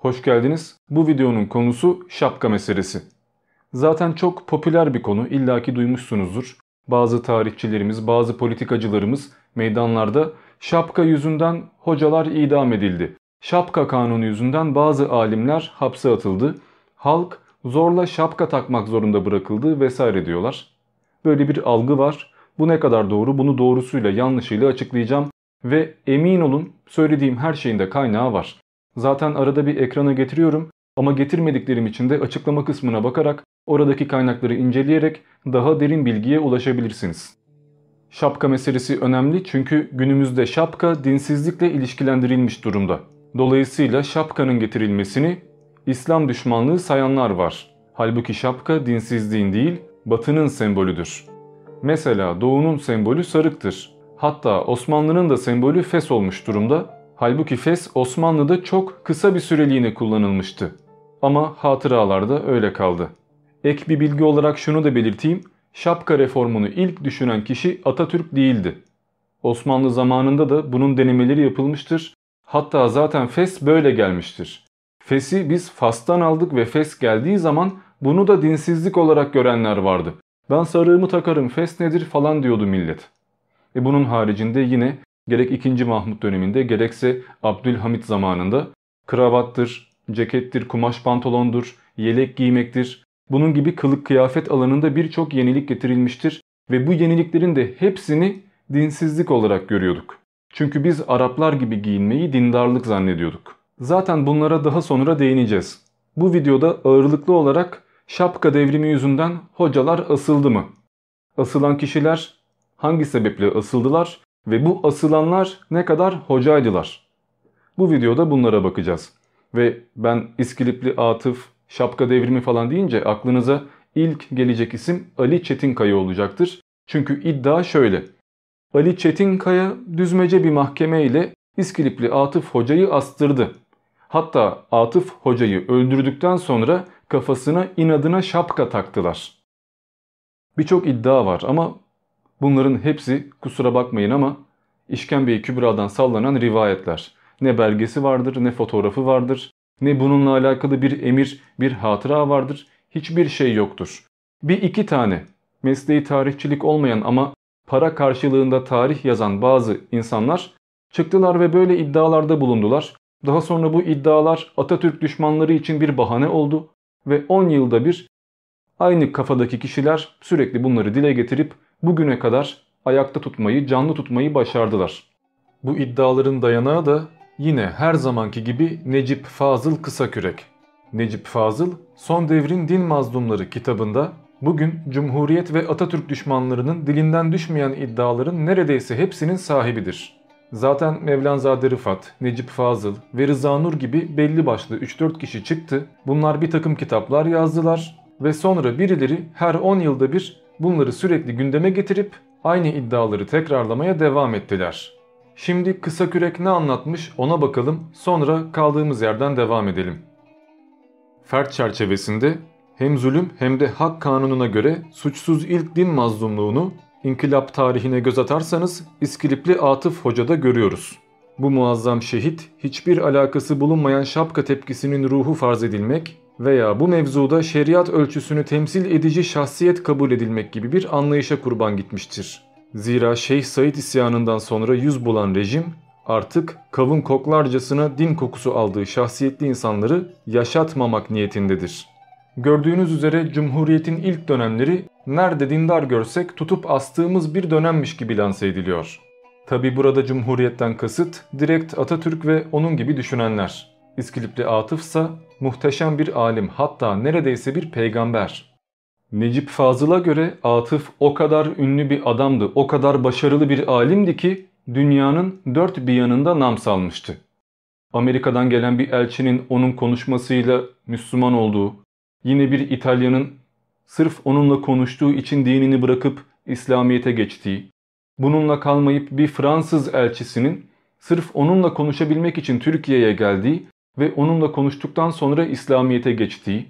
Hoş geldiniz. Bu videonun konusu şapka meselesi. Zaten çok popüler bir konu illaki duymuşsunuzdur. Bazı tarihçilerimiz, bazı politikacılarımız meydanlarda şapka yüzünden hocalar idam edildi. Şapka kanunu yüzünden bazı alimler hapse atıldı. Halk zorla şapka takmak zorunda bırakıldı vesaire diyorlar. Böyle bir algı var. Bu ne kadar doğru bunu doğrusuyla yanlışıyla açıklayacağım. Ve emin olun söylediğim her şeyin de kaynağı var. Zaten arada bir ekrana getiriyorum ama getirmediklerim için de açıklama kısmına bakarak oradaki kaynakları inceleyerek daha derin bilgiye ulaşabilirsiniz. Şapka meselesi önemli çünkü günümüzde şapka dinsizlikle ilişkilendirilmiş durumda. Dolayısıyla şapkanın getirilmesini İslam düşmanlığı sayanlar var. Halbuki şapka dinsizliğin değil, batının sembolüdür. Mesela doğunun sembolü sarıktır. Hatta Osmanlı'nın da sembolü fes olmuş durumda. Halbuki fes Osmanlı'da çok kısa bir süreliğine kullanılmıştı. Ama hatıralarda öyle kaldı. Ek bir bilgi olarak şunu da belirteyim. Şapka reformunu ilk düşünen kişi Atatürk değildi. Osmanlı zamanında da bunun denemeleri yapılmıştır. Hatta zaten fes böyle gelmiştir. Fes'i biz Fas'tan aldık ve Fes geldiği zaman bunu da dinsizlik olarak görenler vardı. Ben sarığımı takarım Fes nedir falan diyordu millet. E bunun haricinde yine gerek 2. Mahmut döneminde gerekse Abdülhamit zamanında kravattır, cekettir, kumaş pantolondur, yelek giymektir. Bunun gibi kılık kıyafet alanında birçok yenilik getirilmiştir ve bu yeniliklerin de hepsini dinsizlik olarak görüyorduk. Çünkü biz Araplar gibi giyinmeyi dindarlık zannediyorduk. Zaten bunlara daha sonra değineceğiz. Bu videoda ağırlıklı olarak şapka devrimi yüzünden hocalar asıldı mı? Asılan kişiler hangi sebeple asıldılar ve bu asılanlar ne kadar hocaydılar? Bu videoda bunlara bakacağız. Ve ben İskilipli Atıf, şapka devrimi falan deyince aklınıza ilk gelecek isim Ali Çetinkaya olacaktır. Çünkü iddia şöyle. Ali Çetinkaya düzmece bir mahkeme ile İskilipli Atıf hocayı astırdı. Hatta Atıf hocayı öldürdükten sonra kafasına inadına şapka taktılar. Birçok iddia var ama bunların hepsi kusura bakmayın ama İşkembe-i Kübra'dan sallanan rivayetler. Ne belgesi vardır ne fotoğrafı vardır ne bununla alakalı bir emir bir hatıra vardır hiçbir şey yoktur. Bir iki tane mesleği tarihçilik olmayan ama para karşılığında tarih yazan bazı insanlar çıktılar ve böyle iddialarda bulundular. Daha sonra bu iddialar Atatürk düşmanları için bir bahane oldu ve 10 yılda bir aynı kafadaki kişiler sürekli bunları dile getirip bugüne kadar ayakta tutmayı, canlı tutmayı başardılar. Bu iddiaların dayanağı da yine her zamanki gibi Necip Fazıl Kısakürek. Necip Fazıl, Son Devrin Din Mazlumları kitabında bugün Cumhuriyet ve Atatürk düşmanlarının dilinden düşmeyen iddiaların neredeyse hepsinin sahibidir. Zaten Mevlanzade Rıfat, Necip Fazıl ve Rıza Nur gibi belli başlı 3-4 kişi çıktı. Bunlar bir takım kitaplar yazdılar ve sonra birileri her 10 yılda bir bunları sürekli gündeme getirip aynı iddiaları tekrarlamaya devam ettiler. Şimdi kısa kürek ne anlatmış ona bakalım sonra kaldığımız yerden devam edelim. Fert çerçevesinde hem zulüm hem de hak kanununa göre suçsuz ilk din mazlumluğunu İnkılap tarihine göz atarsanız İskilipli Atıf Hoca'da görüyoruz. Bu muazzam şehit hiçbir alakası bulunmayan şapka tepkisinin ruhu farz edilmek veya bu mevzuda şeriat ölçüsünü temsil edici şahsiyet kabul edilmek gibi bir anlayışa kurban gitmiştir. Zira Şeyh Said isyanından sonra yüz bulan rejim artık kavun koklarcasına din kokusu aldığı şahsiyetli insanları yaşatmamak niyetindedir. Gördüğünüz üzere Cumhuriyet'in ilk dönemleri nerede dindar görsek tutup astığımız bir dönemmiş gibi lanse ediliyor. Tabi burada Cumhuriyet'ten kasıt direkt Atatürk ve onun gibi düşünenler. İskilipli Atıf ise muhteşem bir alim hatta neredeyse bir peygamber. Necip Fazıl'a göre Atıf o kadar ünlü bir adamdı, o kadar başarılı bir alimdi ki dünyanın dört bir yanında nam salmıştı. Amerika'dan gelen bir elçinin onun konuşmasıyla Müslüman olduğu, Yine bir İtalyanın sırf onunla konuştuğu için dinini bırakıp İslamiyet'e geçtiği, bununla kalmayıp bir Fransız elçisinin sırf onunla konuşabilmek için Türkiye'ye geldiği ve onunla konuştuktan sonra İslamiyet'e geçtiği,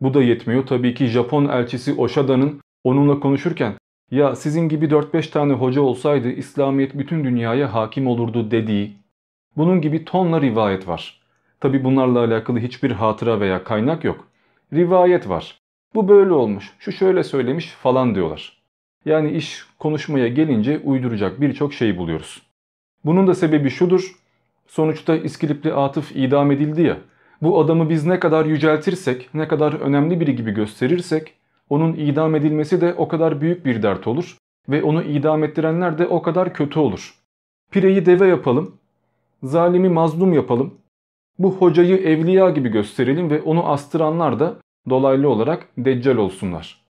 bu da yetmiyor tabii ki Japon elçisi Oshada'nın onunla konuşurken ya sizin gibi 4-5 tane hoca olsaydı İslamiyet bütün dünyaya hakim olurdu dediği, bunun gibi tonla rivayet var. Tabi bunlarla alakalı hiçbir hatıra veya kaynak yok. Rivayet var. Bu böyle olmuş, şu şöyle söylemiş falan diyorlar. Yani iş konuşmaya gelince uyduracak birçok şey buluyoruz. Bunun da sebebi şudur. Sonuçta İskilipli Atıf idam edildi ya. Bu adamı biz ne kadar yüceltirsek, ne kadar önemli biri gibi gösterirsek onun idam edilmesi de o kadar büyük bir dert olur ve onu idam ettirenler de o kadar kötü olur. Pireyi deve yapalım, zalimi mazlum yapalım, bu hocayı evliya gibi gösterelim ve onu astıranlar da dolaylı olarak deccal olsunlar.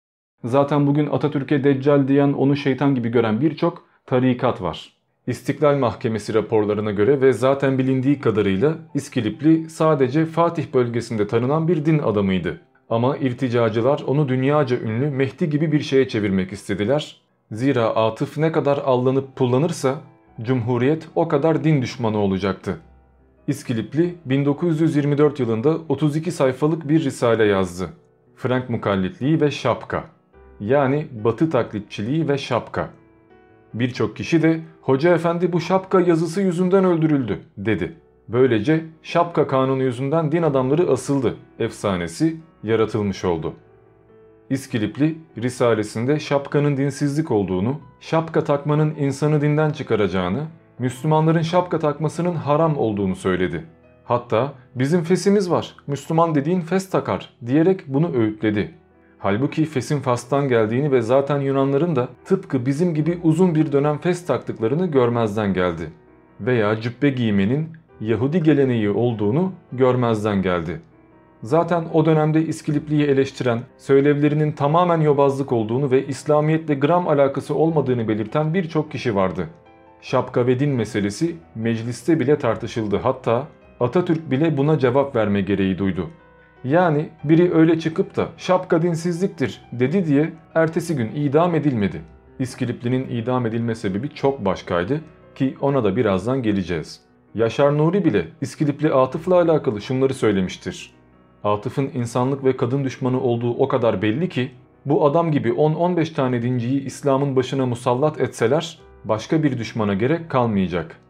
Zaten bugün Atatürk'e deccal diyen onu şeytan gibi gören birçok tarikat var. İstiklal Mahkemesi raporlarına göre ve zaten bilindiği kadarıyla İskilipli sadece Fatih bölgesinde tanınan bir din adamıydı. Ama irticacılar onu dünyaca ünlü Mehdi gibi bir şeye çevirmek istediler. Zira Atıf ne kadar allanıp pullanırsa Cumhuriyet o kadar din düşmanı olacaktı. İskilipli 1924 yılında 32 sayfalık bir risale yazdı. Frank mukallitliği ve şapka. Yani batı taklitçiliği ve şapka. Birçok kişi de hoca efendi bu şapka yazısı yüzünden öldürüldü dedi. Böylece şapka kanunu yüzünden din adamları asıldı efsanesi yaratılmış oldu. İskilipli Risalesinde şapkanın dinsizlik olduğunu, şapka takmanın insanı dinden çıkaracağını, Müslümanların şapka takmasının haram olduğunu söyledi. Hatta bizim fesimiz var, Müslüman dediğin fes takar diyerek bunu öğütledi. Halbuki fesin fastan geldiğini ve zaten Yunanların da tıpkı bizim gibi uzun bir dönem fes taktıklarını görmezden geldi. Veya cübbe giymenin Yahudi geleneği olduğunu görmezden geldi. Zaten o dönemde İskilipli'yi eleştiren, söylevlerinin tamamen yobazlık olduğunu ve İslamiyetle gram alakası olmadığını belirten birçok kişi vardı. Şapka ve din meselesi mecliste bile tartışıldı hatta Atatürk bile buna cevap verme gereği duydu. Yani biri öyle çıkıp da şapka dinsizliktir dedi diye ertesi gün idam edilmedi. İskilipli'nin idam edilme sebebi çok başkaydı ki ona da birazdan geleceğiz. Yaşar Nuri bile İskilipli Atıf'la alakalı şunları söylemiştir. Atıf'ın insanlık ve kadın düşmanı olduğu o kadar belli ki bu adam gibi 10-15 tane dinciyi İslam'ın başına musallat etseler başka bir düşmana gerek kalmayacak.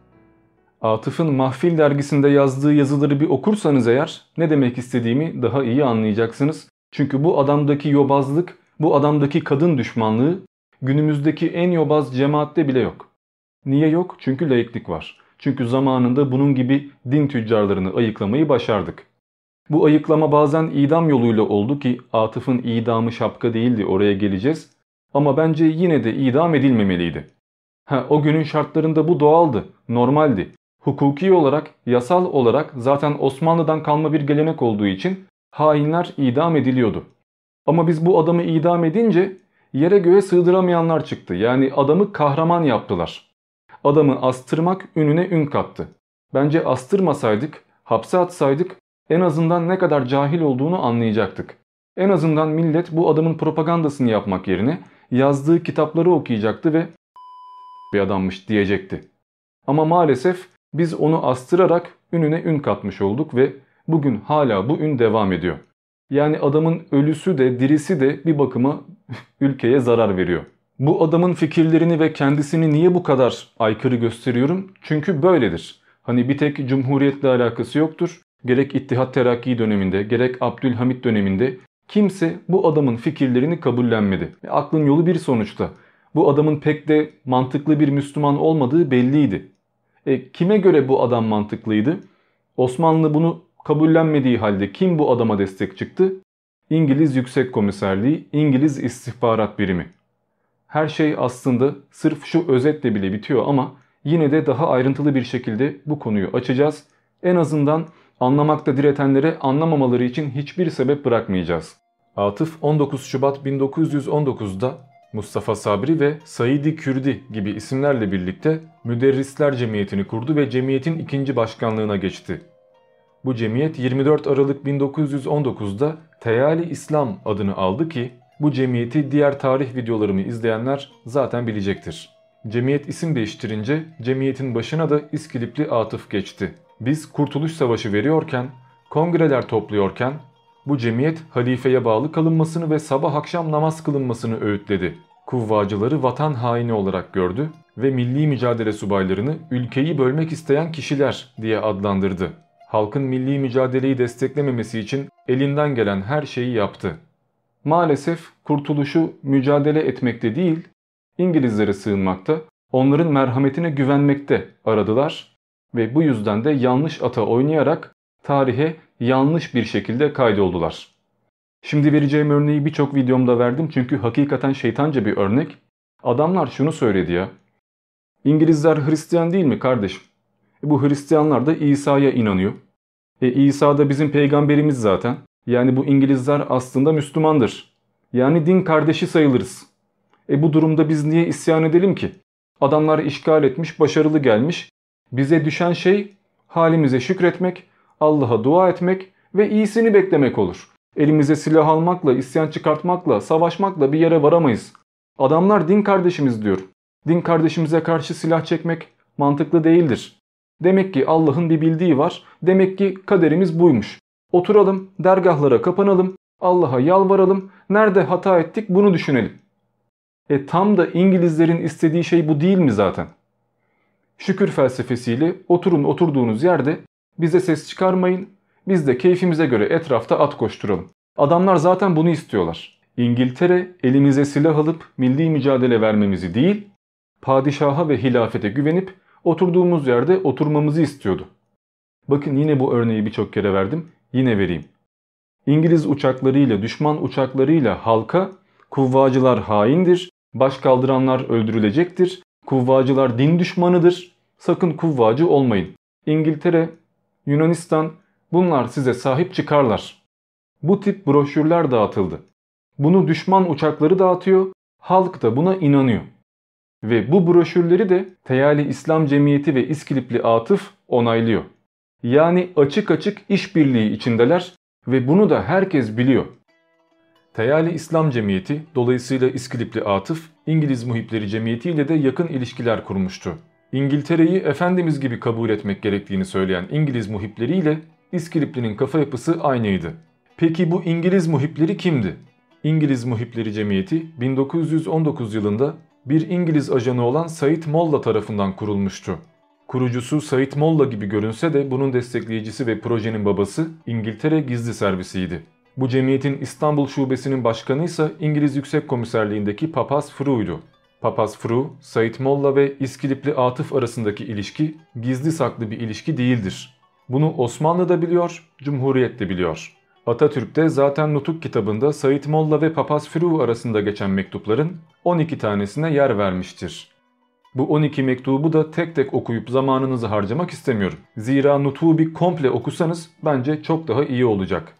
Atıf'ın Mahfil dergisinde yazdığı yazıları bir okursanız eğer ne demek istediğimi daha iyi anlayacaksınız. Çünkü bu adamdaki yobazlık, bu adamdaki kadın düşmanlığı günümüzdeki en yobaz cemaatte bile yok. Niye yok? Çünkü laiklik var. Çünkü zamanında bunun gibi din tüccarlarını ayıklamayı başardık. Bu ayıklama bazen idam yoluyla oldu ki Atıf'ın idamı şapka değildi oraya geleceğiz. Ama bence yine de idam edilmemeliydi. Ha, o günün şartlarında bu doğaldı, normaldi. Hukuki olarak, yasal olarak zaten Osmanlı'dan kalma bir gelenek olduğu için hainler idam ediliyordu. Ama biz bu adamı idam edince yere göğe sığdıramayanlar çıktı. Yani adamı kahraman yaptılar. Adamı astırmak ününe ün kattı. Bence astırmasaydık, hapse atsaydık en azından ne kadar cahil olduğunu anlayacaktık. En azından millet bu adamın propagandasını yapmak yerine yazdığı kitapları okuyacaktı ve bir adammış diyecekti. Ama maalesef biz onu astırarak ününe ün katmış olduk ve bugün hala bu ün devam ediyor. Yani adamın ölüsü de dirisi de bir bakıma ülkeye zarar veriyor. Bu adamın fikirlerini ve kendisini niye bu kadar aykırı gösteriyorum? Çünkü böyledir. Hani bir tek cumhuriyetle alakası yoktur. Gerek İttihat Terakki döneminde gerek Abdülhamit döneminde kimse bu adamın fikirlerini kabullenmedi. E, aklın yolu bir sonuçta. Bu adamın pek de mantıklı bir Müslüman olmadığı belliydi. E, kime göre bu adam mantıklıydı? Osmanlı bunu kabullenmediği halde kim bu adama destek çıktı? İngiliz Yüksek Komiserliği, İngiliz İstihbarat Birimi. Her şey aslında sırf şu özetle bile bitiyor ama yine de daha ayrıntılı bir şekilde bu konuyu açacağız. En azından anlamakta diretenlere anlamamaları için hiçbir sebep bırakmayacağız. Atıf 19 Şubat 1919'da Mustafa Sabri ve Saidi Kürdi gibi isimlerle birlikte Müderrisler Cemiyeti'ni kurdu ve cemiyetin ikinci başkanlığına geçti. Bu cemiyet 24 Aralık 1919'da Teyali İslam adını aldı ki bu cemiyeti diğer tarih videolarımı izleyenler zaten bilecektir. Cemiyet isim değiştirince cemiyetin başına da İskilipli Atıf geçti. Biz Kurtuluş Savaşı veriyorken, kongreler topluyorken bu cemiyet halifeye bağlı kalınmasını ve sabah akşam namaz kılınmasını öğütledi. Kuvvacıları vatan haini olarak gördü ve milli mücadele subaylarını ülkeyi bölmek isteyen kişiler diye adlandırdı. halkın milli mücadeleyi desteklememesi için elinden gelen her şeyi yaptı. Maalesef kurtuluşu mücadele etmekte değil, İngilizlere sığınmakta, onların merhametine güvenmekte aradılar ve bu yüzden de yanlış ata oynayarak tarihe yanlış bir şekilde kaydoldular. Şimdi vereceğim örneği birçok videomda verdim çünkü hakikaten şeytanca bir örnek. Adamlar şunu söyledi ya. İngilizler Hristiyan değil mi kardeşim? E bu Hristiyanlar da İsa'ya inanıyor. E İsa da bizim peygamberimiz zaten. Yani bu İngilizler aslında Müslümandır. Yani din kardeşi sayılırız. E bu durumda biz niye isyan edelim ki? Adamlar işgal etmiş, başarılı gelmiş. Bize düşen şey halimize şükretmek, Allah'a dua etmek ve iyisini beklemek olur. Elimize silah almakla, isyan çıkartmakla, savaşmakla bir yere varamayız. Adamlar din kardeşimiz diyor. Din kardeşimize karşı silah çekmek mantıklı değildir. Demek ki Allah'ın bir bildiği var. Demek ki kaderimiz buymuş. Oturalım, dergahlara kapanalım, Allah'a yalvaralım. Nerede hata ettik bunu düşünelim. E tam da İngilizlerin istediği şey bu değil mi zaten? Şükür felsefesiyle oturun oturduğunuz yerde bize ses çıkarmayın, biz de keyfimize göre etrafta at koşturalım. Adamlar zaten bunu istiyorlar. İngiltere elimize silah alıp milli mücadele vermemizi değil, padişaha ve hilafete güvenip oturduğumuz yerde oturmamızı istiyordu. Bakın yine bu örneği birçok kere verdim, yine vereyim. İngiliz uçaklarıyla, düşman uçaklarıyla halka kuvvacılar haindir, baş kaldıranlar öldürülecektir, kuvvacılar din düşmanıdır, sakın kuvvacı olmayın. İngiltere, Yunanistan bunlar size sahip çıkarlar. Bu tip broşürler dağıtıldı. Bunu düşman uçakları dağıtıyor, halk da buna inanıyor. Ve bu broşürleri de Teyali İslam Cemiyeti ve İskilipli Atıf onaylıyor. Yani açık açık işbirliği içindeler ve bunu da herkes biliyor. Teyali İslam Cemiyeti dolayısıyla İskilipli Atıf İngiliz Muhipleri Cemiyeti ile de yakın ilişkiler kurmuştu. İngiltere'yi Efendimiz gibi kabul etmek gerektiğini söyleyen İngiliz muhipleri ile İskilipli'nin kafa yapısı aynıydı. Peki bu İngiliz muhipleri kimdi? İngiliz Muhipleri Cemiyeti 1919 yılında bir İngiliz ajanı olan Said Molla tarafından kurulmuştu. Kurucusu Said Molla gibi görünse de bunun destekleyicisi ve projenin babası İngiltere Gizli Servisiydi. Bu cemiyetin İstanbul şubesinin başkanı ise İngiliz Yüksek Komiserliğindeki Papaz Fru'ydu. Papaz Fru, Said Molla ve İskilipli Atıf arasındaki ilişki gizli saklı bir ilişki değildir. Bunu Osmanlı da biliyor, Cumhuriyet de biliyor. Atatürk de zaten Nutuk kitabında Said Molla ve Papaz Fru arasında geçen mektupların 12 tanesine yer vermiştir. Bu 12 mektubu da tek tek okuyup zamanınızı harcamak istemiyorum. Zira Nutuk'u bir komple okusanız bence çok daha iyi olacak.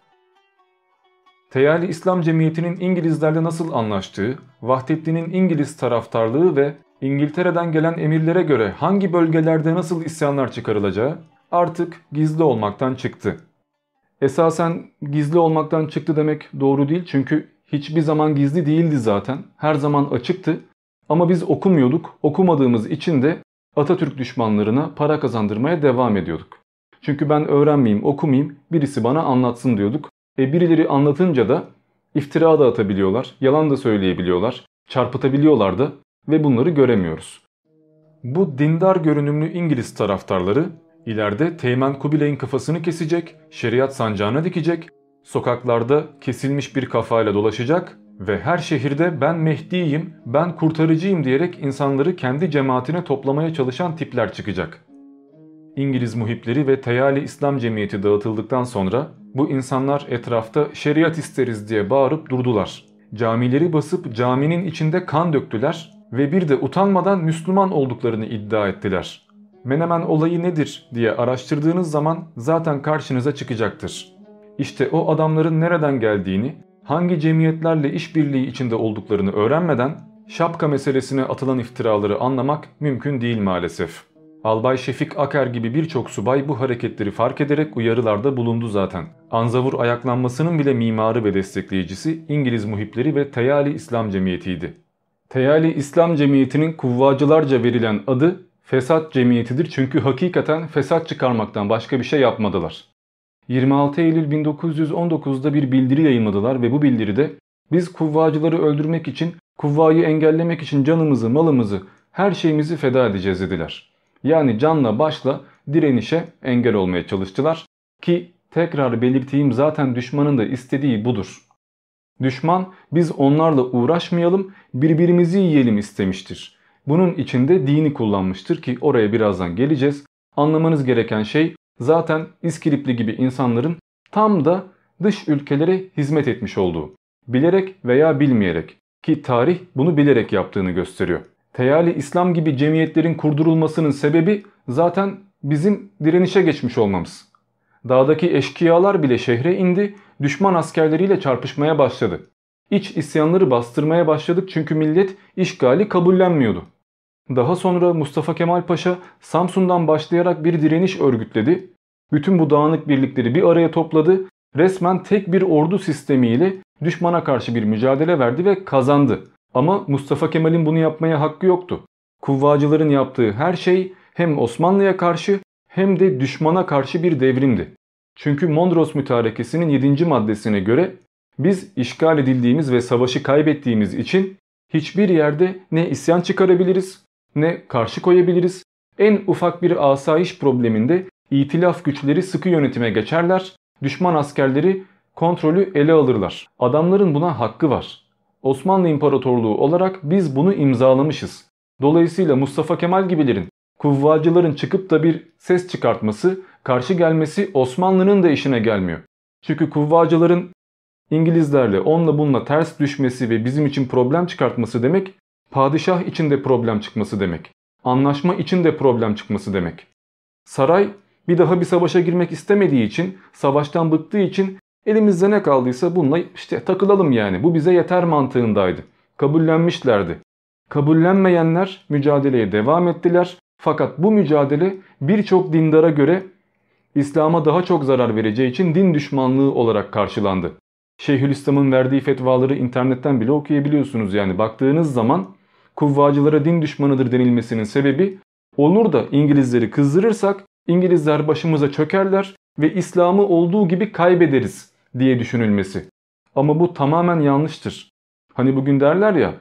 Teyali İslam Cemiyeti'nin İngilizlerle nasıl anlaştığı, Vahdettin'in İngiliz taraftarlığı ve İngiltere'den gelen emirlere göre hangi bölgelerde nasıl isyanlar çıkarılacağı artık gizli olmaktan çıktı. Esasen gizli olmaktan çıktı demek doğru değil çünkü hiçbir zaman gizli değildi zaten. Her zaman açıktı. Ama biz okumuyorduk. Okumadığımız için de Atatürk düşmanlarına para kazandırmaya devam ediyorduk. Çünkü ben öğrenmeyeyim, okumayayım, birisi bana anlatsın diyorduk. E birileri anlatınca da iftira da atabiliyorlar, yalan da söyleyebiliyorlar, çarpıtabiliyorlar da ve bunları göremiyoruz. Bu dindar görünümlü İngiliz taraftarları ileride Teğmen Kubilay'ın kafasını kesecek, şeriat sancağına dikecek, sokaklarda kesilmiş bir kafayla dolaşacak ve her şehirde ben Mehdi'yim, ben kurtarıcıyım diyerek insanları kendi cemaatine toplamaya çalışan tipler çıkacak. İngiliz muhipleri ve Teyali İslam Cemiyeti dağıtıldıktan sonra bu insanlar etrafta şeriat isteriz diye bağırıp durdular. Camileri basıp caminin içinde kan döktüler ve bir de utanmadan Müslüman olduklarını iddia ettiler. Menemen olayı nedir diye araştırdığınız zaman zaten karşınıza çıkacaktır. İşte o adamların nereden geldiğini, hangi cemiyetlerle işbirliği içinde olduklarını öğrenmeden şapka meselesine atılan iftiraları anlamak mümkün değil maalesef. Albay Şefik Aker gibi birçok subay bu hareketleri fark ederek uyarılarda bulundu zaten. Anzavur ayaklanmasının bile mimarı ve destekleyicisi İngiliz muhipleri ve Teyali İslam Cemiyeti'ydi. Teyali İslam Cemiyeti'nin kuvvacılarca verilen adı Fesat Cemiyeti'dir çünkü hakikaten fesat çıkarmaktan başka bir şey yapmadılar. 26 Eylül 1919'da bir bildiri yayınladılar ve bu bildiride biz kuvvacıları öldürmek için, kuvvayı engellemek için canımızı, malımızı, her şeyimizi feda edeceğiz dediler. Yani canla başla direnişe engel olmaya çalıştılar Ki tekrar belirteyim zaten düşmanın da istediği budur. Düşman biz onlarla uğraşmayalım birbirimizi yiyelim istemiştir. Bunun içinde dini kullanmıştır ki oraya birazdan geleceğiz. Anlamanız gereken şey zaten İskilipli gibi insanların tam da dış ülkelere hizmet etmiş olduğu. Bilerek veya bilmeyerek ki tarih bunu bilerek yaptığını gösteriyor. Teyali İslam gibi cemiyetlerin kurdurulmasının sebebi zaten bizim direnişe geçmiş olmamız. Dağdaki eşkıyalar bile şehre indi, düşman askerleriyle çarpışmaya başladı. İç isyanları bastırmaya başladık çünkü millet işgali kabullenmiyordu. Daha sonra Mustafa Kemal Paşa Samsun'dan başlayarak bir direniş örgütledi. Bütün bu dağınık birlikleri bir araya topladı. Resmen tek bir ordu sistemiyle düşmana karşı bir mücadele verdi ve kazandı. Ama Mustafa Kemal'in bunu yapmaya hakkı yoktu. Kuvvacıların yaptığı her şey hem Osmanlı'ya karşı hem de düşmana karşı bir devrimdi. Çünkü Mondros Mütarekesi'nin 7. maddesine göre biz işgal edildiğimiz ve savaşı kaybettiğimiz için hiçbir yerde ne isyan çıkarabiliriz ne karşı koyabiliriz. En ufak bir asayiş probleminde itilaf güçleri sıkı yönetime geçerler, düşman askerleri kontrolü ele alırlar. Adamların buna hakkı var. Osmanlı İmparatorluğu olarak biz bunu imzalamışız. Dolayısıyla Mustafa Kemal gibilerin, kuvvacıların çıkıp da bir ses çıkartması, karşı gelmesi Osmanlı'nın da işine gelmiyor. Çünkü kuvvacıların İngilizlerle onunla bununla ters düşmesi ve bizim için problem çıkartması demek, padişah için de problem çıkması demek. Anlaşma için de problem çıkması demek. Saray bir daha bir savaşa girmek istemediği için, savaştan bıktığı için elimizde ne kaldıysa bununla işte takılalım yani. Bu bize yeter mantığındaydı. Kabullenmişlerdi. Kabullenmeyenler mücadeleye devam ettiler. Fakat bu mücadele birçok dindara göre İslam'a daha çok zarar vereceği için din düşmanlığı olarak karşılandı. Şeyhülislam'ın verdiği fetvaları internetten bile okuyabiliyorsunuz yani baktığınız zaman kuvvacılara din düşmanıdır denilmesinin sebebi olur da İngilizleri kızdırırsak İngilizler başımıza çökerler ve İslam'ı olduğu gibi kaybederiz diye düşünülmesi. Ama bu tamamen yanlıştır. Hani bugün derler ya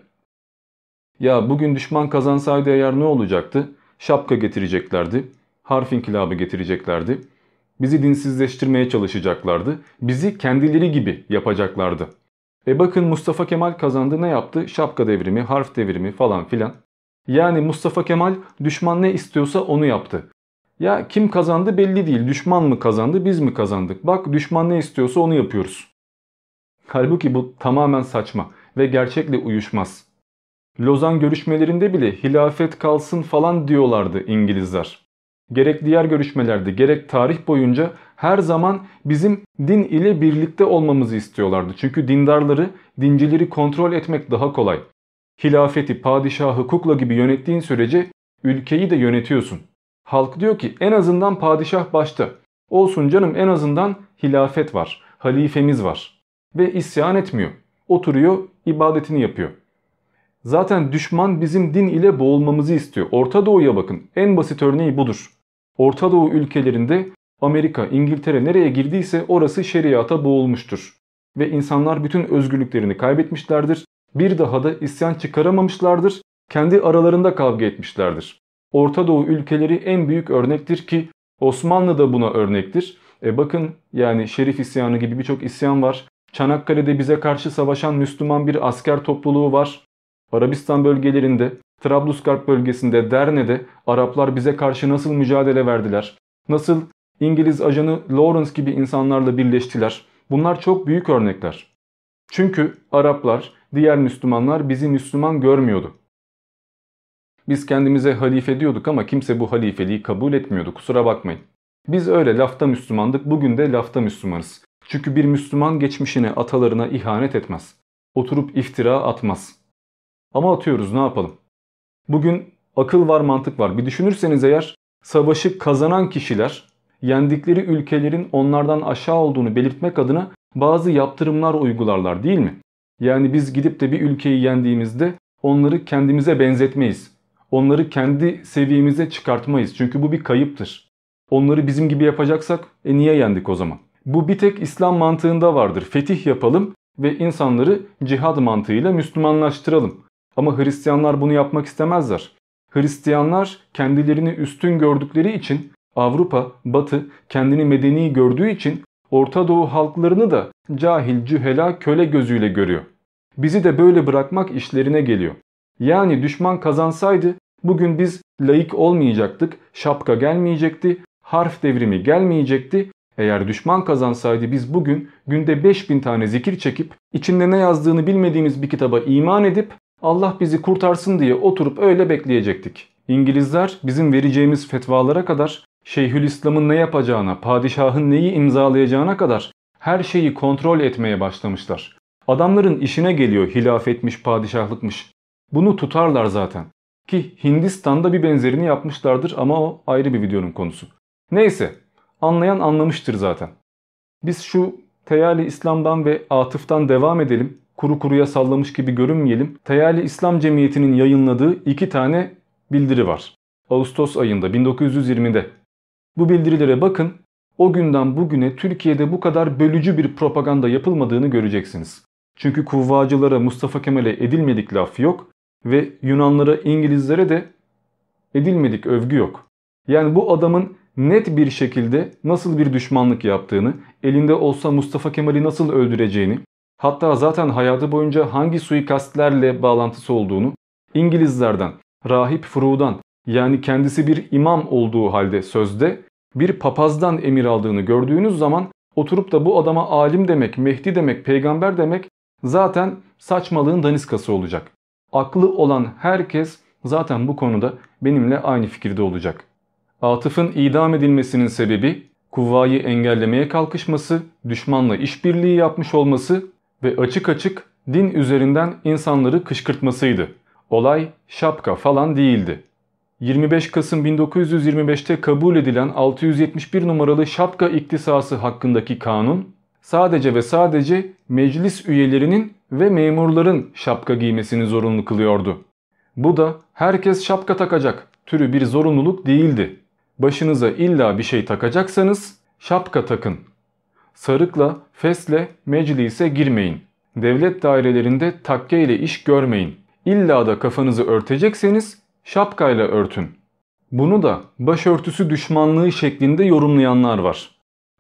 ya bugün düşman kazansaydı eğer ne olacaktı? Şapka getireceklerdi, harf inkılabı getireceklerdi, bizi dinsizleştirmeye çalışacaklardı, bizi kendileri gibi yapacaklardı. E bakın Mustafa Kemal kazandı ne yaptı? Şapka devrimi, harf devrimi falan filan. Yani Mustafa Kemal düşman ne istiyorsa onu yaptı. Ya kim kazandı belli değil. Düşman mı kazandı biz mi kazandık? Bak düşman ne istiyorsa onu yapıyoruz. Halbuki bu tamamen saçma ve gerçekle uyuşmaz. Lozan görüşmelerinde bile hilafet kalsın falan diyorlardı İngilizler. Gerek diğer görüşmelerde gerek tarih boyunca her zaman bizim din ile birlikte olmamızı istiyorlardı. Çünkü dindarları, dincileri kontrol etmek daha kolay. Hilafeti, padişahı, kukla gibi yönettiğin sürece ülkeyi de yönetiyorsun. Halk diyor ki en azından padişah başta. Olsun canım en azından hilafet var, halifemiz var. Ve isyan etmiyor. Oturuyor, ibadetini yapıyor. Zaten düşman bizim din ile boğulmamızı istiyor. Orta Doğu'ya bakın. En basit örneği budur. Orta Doğu ülkelerinde Amerika, İngiltere nereye girdiyse orası şeriata boğulmuştur. Ve insanlar bütün özgürlüklerini kaybetmişlerdir. Bir daha da isyan çıkaramamışlardır. Kendi aralarında kavga etmişlerdir. Orta Doğu ülkeleri en büyük örnektir ki Osmanlı da buna örnektir. E bakın yani Şerif isyanı gibi birçok isyan var. Çanakkale'de bize karşı savaşan Müslüman bir asker topluluğu var. Arabistan bölgelerinde, Trablusgarp bölgesinde, Derne'de Araplar bize karşı nasıl mücadele verdiler? Nasıl İngiliz ajanı Lawrence gibi insanlarla birleştiler? Bunlar çok büyük örnekler. Çünkü Araplar, diğer Müslümanlar bizi Müslüman görmüyordu. Biz kendimize halife diyorduk ama kimse bu halifeliği kabul etmiyordu kusura bakmayın. Biz öyle lafta Müslümandık bugün de lafta Müslümanız. Çünkü bir Müslüman geçmişine atalarına ihanet etmez. Oturup iftira atmaz. Ama atıyoruz ne yapalım. Bugün akıl var mantık var. Bir düşünürseniz eğer savaşı kazanan kişiler yendikleri ülkelerin onlardan aşağı olduğunu belirtmek adına bazı yaptırımlar uygularlar değil mi? Yani biz gidip de bir ülkeyi yendiğimizde onları kendimize benzetmeyiz. Onları kendi seviyemize çıkartmayız. Çünkü bu bir kayıptır. Onları bizim gibi yapacaksak e niye yendik o zaman? Bu bir tek İslam mantığında vardır. Fetih yapalım ve insanları cihad mantığıyla Müslümanlaştıralım. Ama Hristiyanlar bunu yapmak istemezler. Hristiyanlar kendilerini üstün gördükleri için Avrupa, Batı kendini medeni gördüğü için Orta Doğu halklarını da cahil, cühela, köle gözüyle görüyor. Bizi de böyle bırakmak işlerine geliyor. Yani düşman kazansaydı bugün biz laik olmayacaktık, şapka gelmeyecekti, harf devrimi gelmeyecekti. Eğer düşman kazansaydı biz bugün günde 5000 tane zikir çekip içinde ne yazdığını bilmediğimiz bir kitaba iman edip Allah bizi kurtarsın diye oturup öyle bekleyecektik. İngilizler bizim vereceğimiz fetvalara kadar Şeyhülislam'ın ne yapacağına, padişahın neyi imzalayacağına kadar her şeyi kontrol etmeye başlamışlar. Adamların işine geliyor hilafetmiş, padişahlıkmış. Bunu tutarlar zaten. Ki Hindistan'da bir benzerini yapmışlardır ama o ayrı bir videonun konusu. Neyse anlayan anlamıştır zaten. Biz şu Teyali İslam'dan ve atıftan devam edelim. Kuru kuruya sallamış gibi görünmeyelim. Teyali İslam Cemiyeti'nin yayınladığı iki tane bildiri var. Ağustos ayında 1920'de. Bu bildirilere bakın. O günden bugüne Türkiye'de bu kadar bölücü bir propaganda yapılmadığını göreceksiniz. Çünkü kuvvacılara Mustafa Kemal'e edilmedik laf yok ve Yunanlara İngilizlere de edilmedik övgü yok. Yani bu adamın net bir şekilde nasıl bir düşmanlık yaptığını, elinde olsa Mustafa Kemal'i nasıl öldüreceğini, hatta zaten hayatı boyunca hangi suikastlerle bağlantısı olduğunu İngilizlerden, Rahip Furu'dan yani kendisi bir imam olduğu halde sözde bir papazdan emir aldığını gördüğünüz zaman oturup da bu adama alim demek, Mehdi demek, peygamber demek zaten saçmalığın daniskası olacak. Aklı olan herkes zaten bu konuda benimle aynı fikirde olacak. Atıf'ın idam edilmesinin sebebi kuvvayı engellemeye kalkışması, düşmanla işbirliği yapmış olması ve açık açık din üzerinden insanları kışkırtmasıydı. Olay şapka falan değildi. 25 Kasım 1925'te kabul edilen 671 numaralı şapka iktisası hakkındaki kanun sadece ve sadece meclis üyelerinin ve memurların şapka giymesini zorunlu kılıyordu. Bu da herkes şapka takacak türü bir zorunluluk değildi. Başınıza illa bir şey takacaksanız şapka takın. Sarıkla, fesle meclise girmeyin. Devlet dairelerinde takke ile iş görmeyin. İlla da kafanızı örtecekseniz şapkayla örtün. Bunu da başörtüsü düşmanlığı şeklinde yorumlayanlar var.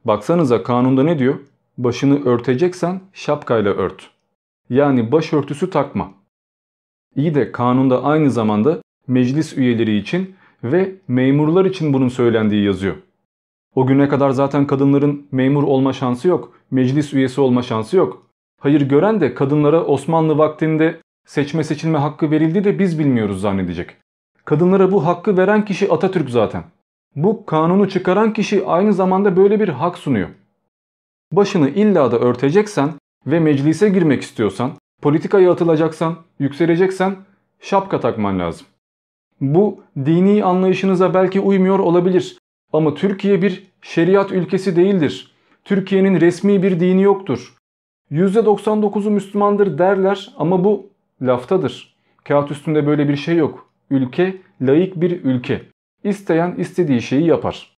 Baksanıza kanunda ne diyor? Başını örteceksen şapkayla ört. Yani başörtüsü takma. İyi de kanunda aynı zamanda meclis üyeleri için ve memurlar için bunun söylendiği yazıyor. O güne kadar zaten kadınların memur olma şansı yok, meclis üyesi olma şansı yok. Hayır gören de kadınlara Osmanlı vaktinde seçme seçilme hakkı verildi de biz bilmiyoruz zannedecek. Kadınlara bu hakkı veren kişi Atatürk zaten. Bu kanunu çıkaran kişi aynı zamanda böyle bir hak sunuyor. Başını illa da örteceksen ve meclise girmek istiyorsan, politikaya atılacaksan, yükseleceksen şapka takman lazım. Bu dini anlayışınıza belki uymuyor olabilir ama Türkiye bir şeriat ülkesi değildir. Türkiye'nin resmi bir dini yoktur. %99'u Müslümandır derler ama bu laftadır. Kağıt üstünde böyle bir şey yok. Ülke laik bir ülke. İsteyen istediği şeyi yapar.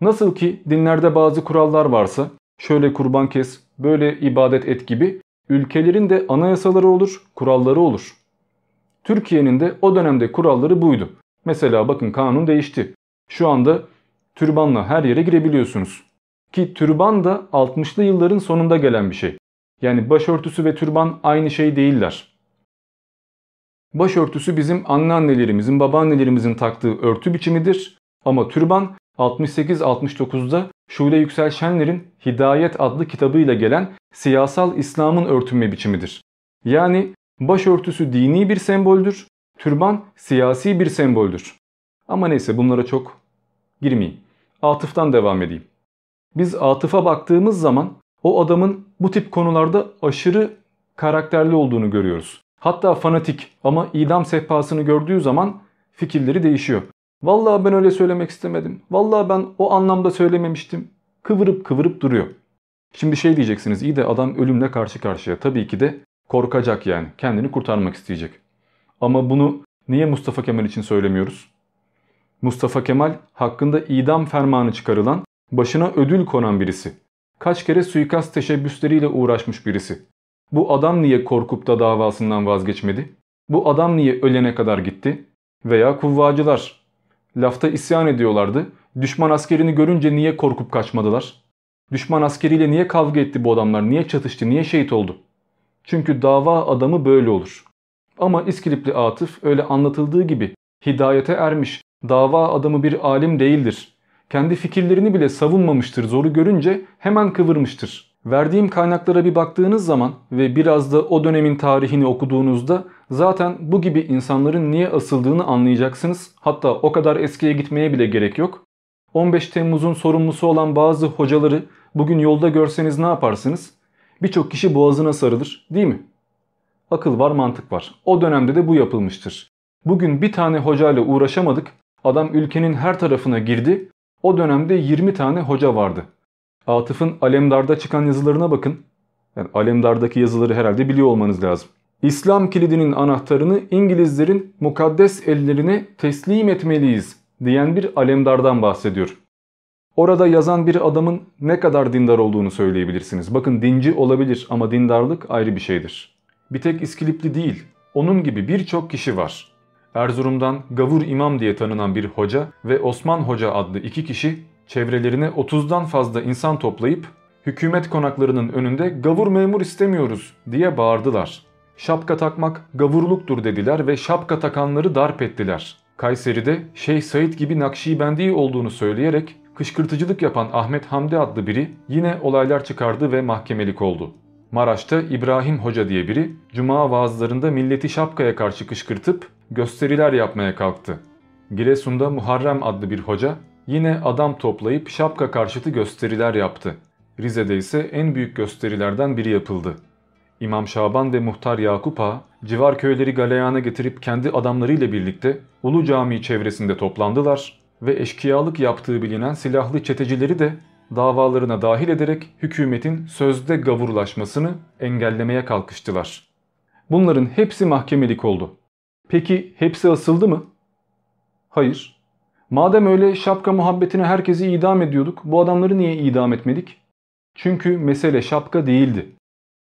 Nasıl ki dinlerde bazı kurallar varsa şöyle kurban kes, böyle ibadet et gibi ülkelerin de anayasaları olur, kuralları olur. Türkiye'nin de o dönemde kuralları buydu. Mesela bakın kanun değişti. Şu anda türbanla her yere girebiliyorsunuz. Ki türban da 60'lı yılların sonunda gelen bir şey. Yani başörtüsü ve türban aynı şey değiller. Başörtüsü bizim anneannelerimizin, babaannelerimizin taktığı örtü biçimidir. Ama türban 68-69'da Şule Yüksel Şenler'in Hidayet adlı kitabıyla gelen siyasal İslam'ın örtünme biçimidir. Yani başörtüsü dini bir semboldür, türban siyasi bir semboldür. Ama neyse bunlara çok girmeyeyim. Atıftan devam edeyim. Biz atıfa baktığımız zaman o adamın bu tip konularda aşırı karakterli olduğunu görüyoruz. Hatta fanatik ama idam sehpasını gördüğü zaman fikirleri değişiyor. Vallahi ben öyle söylemek istemedim. Vallahi ben o anlamda söylememiştim. Kıvırıp kıvırıp duruyor. Şimdi şey diyeceksiniz iyi de adam ölümle karşı karşıya. Tabii ki de korkacak yani. Kendini kurtarmak isteyecek. Ama bunu niye Mustafa Kemal için söylemiyoruz? Mustafa Kemal hakkında idam fermanı çıkarılan, başına ödül konan birisi. Kaç kere suikast teşebbüsleriyle uğraşmış birisi. Bu adam niye korkup da davasından vazgeçmedi? Bu adam niye ölene kadar gitti? Veya kuvvacılar. Lafta isyan ediyorlardı. Düşman askerini görünce niye korkup kaçmadılar? Düşman askeriyle niye kavga etti bu adamlar? Niye çatıştı? Niye şehit oldu? Çünkü dava adamı böyle olur. Ama İskilipli Atıf öyle anlatıldığı gibi hidayete ermiş, dava adamı bir alim değildir. Kendi fikirlerini bile savunmamıştır zoru görünce hemen kıvırmıştır. Verdiğim kaynaklara bir baktığınız zaman ve biraz da o dönemin tarihini okuduğunuzda zaten bu gibi insanların niye asıldığını anlayacaksınız. Hatta o kadar eskiye gitmeye bile gerek yok. 15 Temmuz'un sorumlusu olan bazı hocaları bugün yolda görseniz ne yaparsınız? Birçok kişi boğazına sarılır değil mi? Akıl var mantık var. O dönemde de bu yapılmıştır. Bugün bir tane hocayla uğraşamadık. Adam ülkenin her tarafına girdi. O dönemde 20 tane hoca vardı. Atıf'ın Alemdar'da çıkan yazılarına bakın. Yani Alemdar'daki yazıları herhalde biliyor olmanız lazım. İslam kilidinin anahtarını İngilizlerin mukaddes ellerine teslim etmeliyiz diyen bir alemdardan bahsediyor. Orada yazan bir adamın ne kadar dindar olduğunu söyleyebilirsiniz. Bakın dinci olabilir ama dindarlık ayrı bir şeydir. Bir tek İskilipli değil, onun gibi birçok kişi var. Erzurum'dan Gavur İmam diye tanınan bir hoca ve Osman Hoca adlı iki kişi çevrelerine 30'dan fazla insan toplayıp hükümet konaklarının önünde gavur memur istemiyoruz diye bağırdılar. Şapka takmak gavurluktur dediler ve şapka takanları darp ettiler. Kayseri'de Şeyh Said gibi Nakşibendi olduğunu söyleyerek kışkırtıcılık yapan Ahmet Hamdi adlı biri yine olaylar çıkardı ve mahkemelik oldu. Maraş'ta İbrahim Hoca diye biri cuma vaazlarında milleti şapkaya karşı kışkırtıp gösteriler yapmaya kalktı. Giresun'da Muharrem adlı bir hoca yine adam toplayıp şapka karşıtı gösteriler yaptı. Rize'de ise en büyük gösterilerden biri yapıldı. İmam Şaban ve Muhtar Yakup Ağa civar köyleri galeyana getirip kendi adamlarıyla birlikte Ulu Camii çevresinde toplandılar ve eşkıyalık yaptığı bilinen silahlı çetecileri de davalarına dahil ederek hükümetin sözde gavurlaşmasını engellemeye kalkıştılar. Bunların hepsi mahkemelik oldu. Peki hepsi asıldı mı? Hayır. Madem öyle şapka muhabbetine herkesi idam ediyorduk bu adamları niye idam etmedik? Çünkü mesele şapka değildi.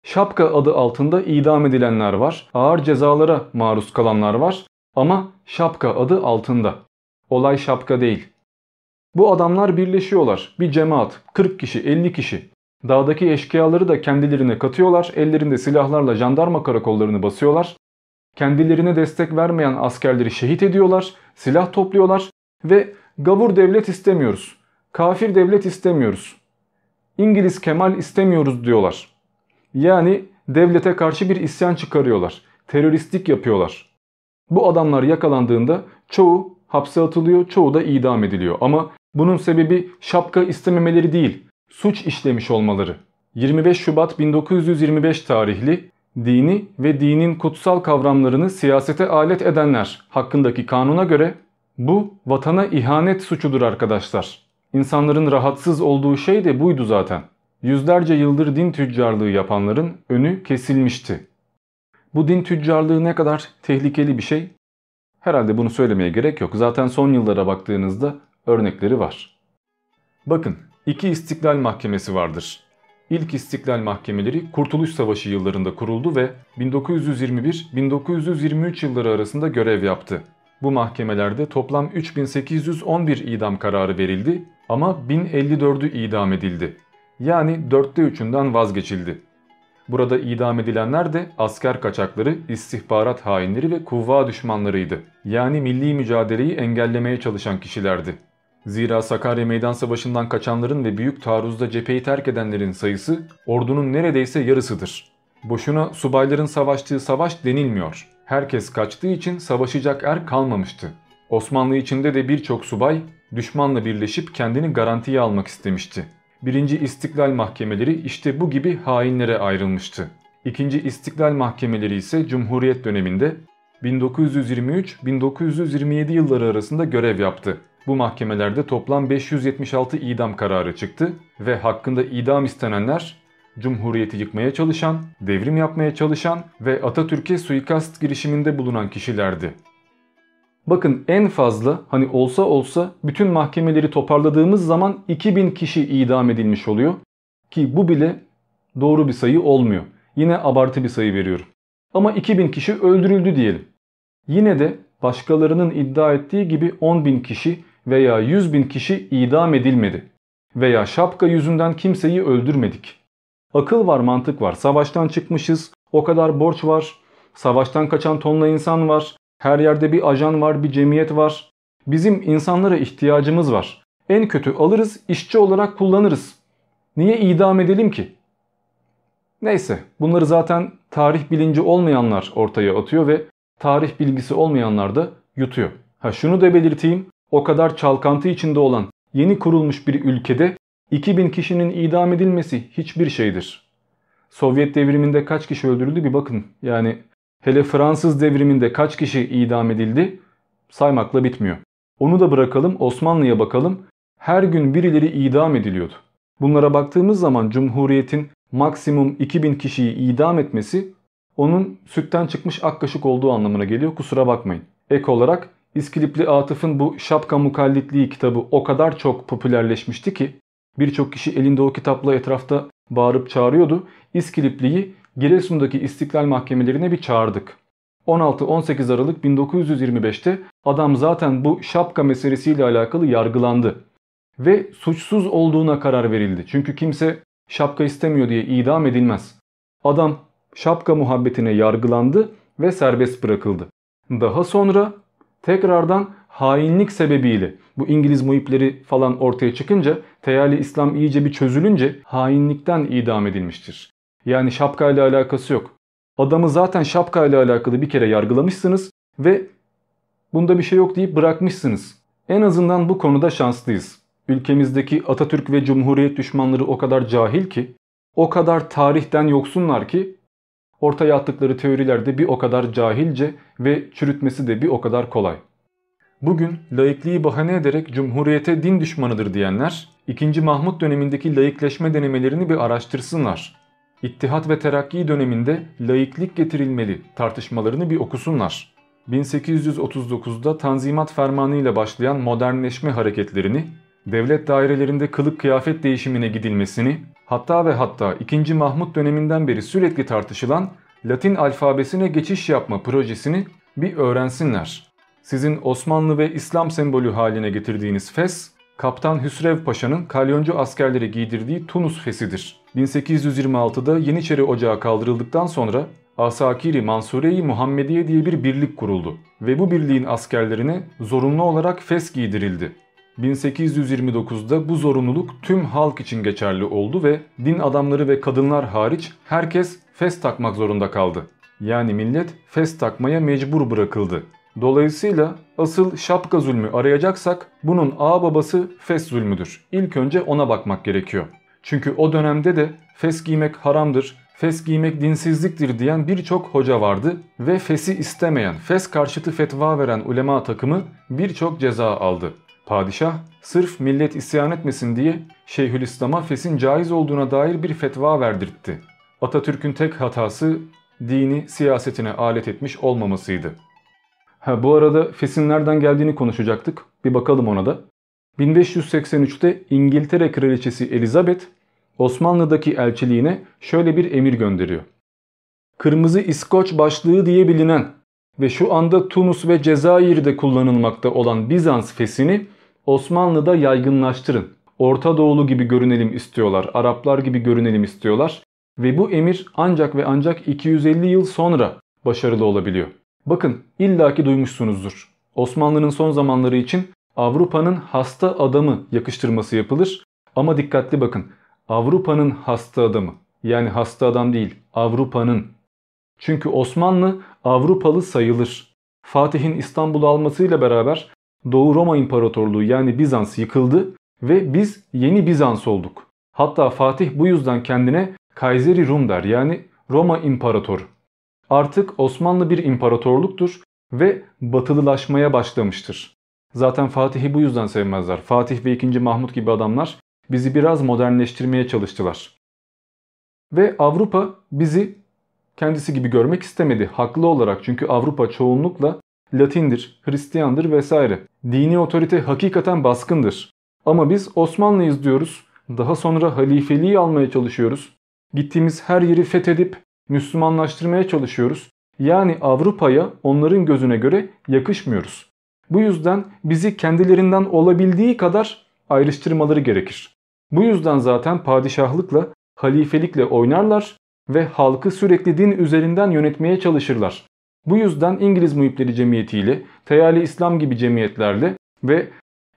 Şapka adı altında idam edilenler var, ağır cezalara maruz kalanlar var ama şapka adı altında. Olay şapka değil. Bu adamlar birleşiyorlar. Bir cemaat, 40 kişi, 50 kişi. Dağdaki eşkıyaları da kendilerine katıyorlar. Ellerinde silahlarla jandarma karakollarını basıyorlar. Kendilerine destek vermeyen askerleri şehit ediyorlar. Silah topluyorlar ve gavur devlet istemiyoruz. Kafir devlet istemiyoruz. İngiliz Kemal istemiyoruz diyorlar. Yani devlete karşı bir isyan çıkarıyorlar. Teröristlik yapıyorlar. Bu adamlar yakalandığında çoğu hapse atılıyor, çoğu da idam ediliyor. Ama bunun sebebi şapka istememeleri değil, suç işlemiş olmaları. 25 Şubat 1925 tarihli dini ve dinin kutsal kavramlarını siyasete alet edenler hakkındaki kanuna göre bu vatana ihanet suçudur arkadaşlar. İnsanların rahatsız olduğu şey de buydu zaten. Yüzlerce yıldır din tüccarlığı yapanların önü kesilmişti. Bu din tüccarlığı ne kadar tehlikeli bir şey? Herhalde bunu söylemeye gerek yok. Zaten son yıllara baktığınızda örnekleri var. Bakın iki istiklal mahkemesi vardır. İlk istiklal mahkemeleri Kurtuluş Savaşı yıllarında kuruldu ve 1921-1923 yılları arasında görev yaptı. Bu mahkemelerde toplam 3811 idam kararı verildi ama 1054'ü idam edildi. Yani dörtte üçünden vazgeçildi. Burada idam edilenler de asker kaçakları, istihbarat hainleri ve kuvva düşmanlarıydı. Yani milli mücadeleyi engellemeye çalışan kişilerdi. Zira Sakarya Meydan Savaşı'ndan kaçanların ve büyük taarruzda cepheyi terk edenlerin sayısı ordunun neredeyse yarısıdır. Boşuna subayların savaştığı savaş denilmiyor. Herkes kaçtığı için savaşacak er kalmamıştı. Osmanlı içinde de birçok subay düşmanla birleşip kendini garantiye almak istemişti. Birinci İstiklal Mahkemeleri işte bu gibi hainlere ayrılmıştı. İkinci İstiklal Mahkemeleri ise Cumhuriyet döneminde 1923-1927 yılları arasında görev yaptı. Bu mahkemelerde toplam 576 idam kararı çıktı ve hakkında idam istenenler Cumhuriyeti yıkmaya çalışan, devrim yapmaya çalışan ve Atatürk'e suikast girişiminde bulunan kişilerdi. Bakın en fazla hani olsa olsa bütün mahkemeleri toparladığımız zaman 2000 kişi idam edilmiş oluyor. Ki bu bile doğru bir sayı olmuyor. Yine abartı bir sayı veriyorum. Ama 2000 kişi öldürüldü diyelim. Yine de başkalarının iddia ettiği gibi 10.000 kişi veya 100 bin kişi idam edilmedi. Veya şapka yüzünden kimseyi öldürmedik. Akıl var mantık var. Savaştan çıkmışız. O kadar borç var. Savaştan kaçan tonla insan var. Her yerde bir ajan var, bir cemiyet var. Bizim insanlara ihtiyacımız var. En kötü alırız, işçi olarak kullanırız. Niye idam edelim ki? Neyse bunları zaten tarih bilinci olmayanlar ortaya atıyor ve tarih bilgisi olmayanlar da yutuyor. Ha şunu da belirteyim. O kadar çalkantı içinde olan yeni kurulmuş bir ülkede 2000 kişinin idam edilmesi hiçbir şeydir. Sovyet devriminde kaç kişi öldürüldü bir bakın. Yani hele Fransız devriminde kaç kişi idam edildi saymakla bitmiyor. Onu da bırakalım Osmanlı'ya bakalım. Her gün birileri idam ediliyordu. Bunlara baktığımız zaman Cumhuriyet'in maksimum 2000 kişiyi idam etmesi onun sütten çıkmış ak kaşık olduğu anlamına geliyor kusura bakmayın. Ek olarak İskilipli Atıf'ın bu Şapka Mukallitliği kitabı o kadar çok popülerleşmişti ki birçok kişi elinde o kitapla etrafta bağırıp çağırıyordu. İskilipli'yi Giresun'daki istiklal mahkemelerine bir çağırdık. 16-18 Aralık 1925'te adam zaten bu şapka meselesiyle alakalı yargılandı. Ve suçsuz olduğuna karar verildi. Çünkü kimse şapka istemiyor diye idam edilmez. Adam şapka muhabbetine yargılandı ve serbest bırakıldı. Daha sonra tekrardan hainlik sebebiyle bu İngiliz muhipleri falan ortaya çıkınca teyali İslam iyice bir çözülünce hainlikten idam edilmiştir. Yani şapka ile alakası yok. Adamı zaten şapka ile alakalı bir kere yargılamışsınız ve bunda bir şey yok deyip bırakmışsınız. En azından bu konuda şanslıyız. Ülkemizdeki Atatürk ve Cumhuriyet düşmanları o kadar cahil ki, o kadar tarihten yoksunlar ki ortaya attıkları teoriler de bir o kadar cahilce ve çürütmesi de bir o kadar kolay. Bugün laikliği bahane ederek Cumhuriyete din düşmanıdır diyenler, 2. Mahmut dönemindeki laikleşme denemelerini bir araştırsınlar. İttihat ve Terakki döneminde laiklik getirilmeli tartışmalarını bir okusunlar. 1839'da Tanzimat Fermanı ile başlayan modernleşme hareketlerini, devlet dairelerinde kılık kıyafet değişimine gidilmesini, hatta ve hatta 2. Mahmut döneminden beri sürekli tartışılan Latin alfabesine geçiş yapma projesini bir öğrensinler. Sizin Osmanlı ve İslam sembolü haline getirdiğiniz fes, Kaptan Hüsrev Paşa'nın kalyoncu askerleri giydirdiği Tunus fesidir. 1826'da Yeniçeri Ocağı kaldırıldıktan sonra Asakiri Mansure-i Muhammediye diye bir birlik kuruldu ve bu birliğin askerlerine zorunlu olarak fes giydirildi. 1829'da bu zorunluluk tüm halk için geçerli oldu ve din adamları ve kadınlar hariç herkes fes takmak zorunda kaldı. Yani millet fes takmaya mecbur bırakıldı. Dolayısıyla asıl şapka zulmü arayacaksak bunun ağ babası fes zulmüdür. İlk önce ona bakmak gerekiyor. Çünkü o dönemde de fes giymek haramdır, fes giymek dinsizliktir diyen birçok hoca vardı ve fesi istemeyen, fes karşıtı fetva veren ulema takımı birçok ceza aldı. Padişah sırf millet isyan etmesin diye Şeyhülislam'a fesin caiz olduğuna dair bir fetva verdirtti. Atatürk'ün tek hatası dini siyasetine alet etmiş olmamasıydı. Ha, bu arada fesin nereden geldiğini konuşacaktık. Bir bakalım ona da. 1583'te İngiltere Kraliçesi Elizabeth Osmanlı'daki elçiliğine şöyle bir emir gönderiyor. Kırmızı İskoç başlığı diye bilinen ve şu anda Tunus ve Cezayir'de kullanılmakta olan Bizans fesini Osmanlı'da yaygınlaştırın. Orta Doğulu gibi görünelim istiyorlar, Araplar gibi görünelim istiyorlar ve bu emir ancak ve ancak 250 yıl sonra başarılı olabiliyor. Bakın illaki duymuşsunuzdur. Osmanlı'nın son zamanları için Avrupa'nın hasta adamı yakıştırması yapılır. Ama dikkatli bakın. Avrupa'nın hasta adamı. Yani hasta adam değil. Avrupa'nın. Çünkü Osmanlı Avrupalı sayılır. Fatih'in İstanbul'u almasıyla beraber Doğu Roma İmparatorluğu yani Bizans yıkıldı ve biz yeni Bizans olduk. Hatta Fatih bu yüzden kendine Kayseri Rum der yani Roma İmparatoru. Artık Osmanlı bir imparatorluktur ve batılılaşmaya başlamıştır. Zaten Fatih'i bu yüzden sevmezler. Fatih ve 2. Mahmut gibi adamlar bizi biraz modernleştirmeye çalıştılar. Ve Avrupa bizi kendisi gibi görmek istemedi. Haklı olarak çünkü Avrupa çoğunlukla Latindir, Hristiyandır vesaire. Dini otorite hakikaten baskındır. Ama biz Osmanlıyız diyoruz. Daha sonra halifeliği almaya çalışıyoruz. Gittiğimiz her yeri fethedip Müslümanlaştırmaya çalışıyoruz. Yani Avrupa'ya onların gözüne göre yakışmıyoruz. Bu yüzden bizi kendilerinden olabildiği kadar ayrıştırmaları gerekir. Bu yüzden zaten padişahlıkla, halifelikle oynarlar ve halkı sürekli din üzerinden yönetmeye çalışırlar. Bu yüzden İngiliz Muhipleri Cemiyeti ile, Teyali İslam gibi cemiyetlerle ve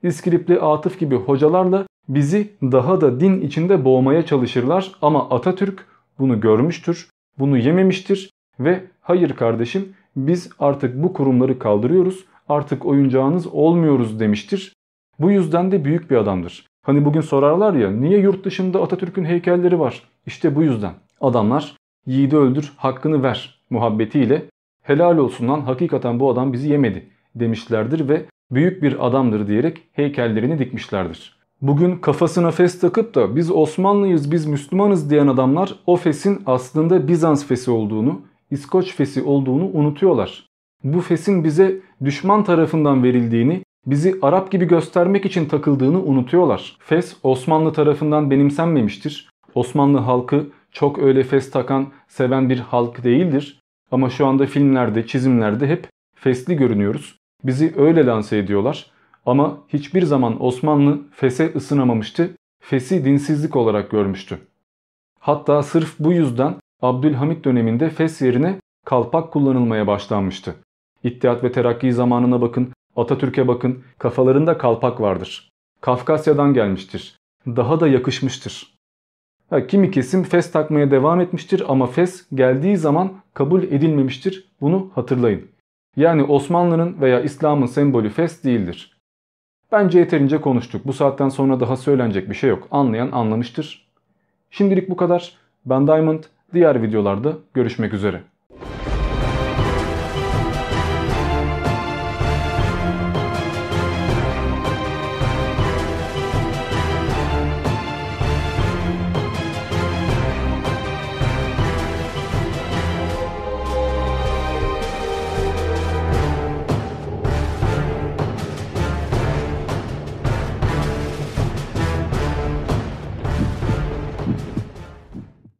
İskilipli Atıf gibi hocalarla bizi daha da din içinde boğmaya çalışırlar ama Atatürk bunu görmüştür, bunu yememiştir ve hayır kardeşim biz artık bu kurumları kaldırıyoruz, artık oyuncağınız olmuyoruz demiştir. Bu yüzden de büyük bir adamdır. Hani bugün sorarlar ya niye yurt dışında Atatürk'ün heykelleri var? İşte bu yüzden. Adamlar yiğidi öldür hakkını ver muhabbetiyle helal olsun lan hakikaten bu adam bizi yemedi demişlerdir ve büyük bir adamdır diyerek heykellerini dikmişlerdir. Bugün kafasına fes takıp da biz Osmanlıyız biz Müslümanız diyen adamlar o fesin aslında Bizans fesi olduğunu, İskoç fesi olduğunu unutuyorlar. Bu fesin bize düşman tarafından verildiğini, bizi Arap gibi göstermek için takıldığını unutuyorlar. Fes Osmanlı tarafından benimsenmemiştir. Osmanlı halkı çok öyle fes takan, seven bir halk değildir. Ama şu anda filmlerde, çizimlerde hep fesli görünüyoruz. Bizi öyle lanse ediyorlar. Ama hiçbir zaman Osmanlı fese ısınamamıştı. Fesi dinsizlik olarak görmüştü. Hatta sırf bu yüzden Abdülhamit döneminde fes yerine kalpak kullanılmaya başlanmıştı. İttihat ve Terakki zamanına bakın, Atatürk'e bakın, kafalarında kalpak vardır. Kafkasya'dan gelmiştir. Daha da yakışmıştır. Ha, kimi kesim fes takmaya devam etmiştir ama fes geldiği zaman kabul edilmemiştir. Bunu hatırlayın. Yani Osmanlı'nın veya İslam'ın sembolü fes değildir. Bence yeterince konuştuk. Bu saatten sonra daha söylenecek bir şey yok. Anlayan anlamıştır. Şimdilik bu kadar. Ben Diamond. Diğer videolarda görüşmek üzere.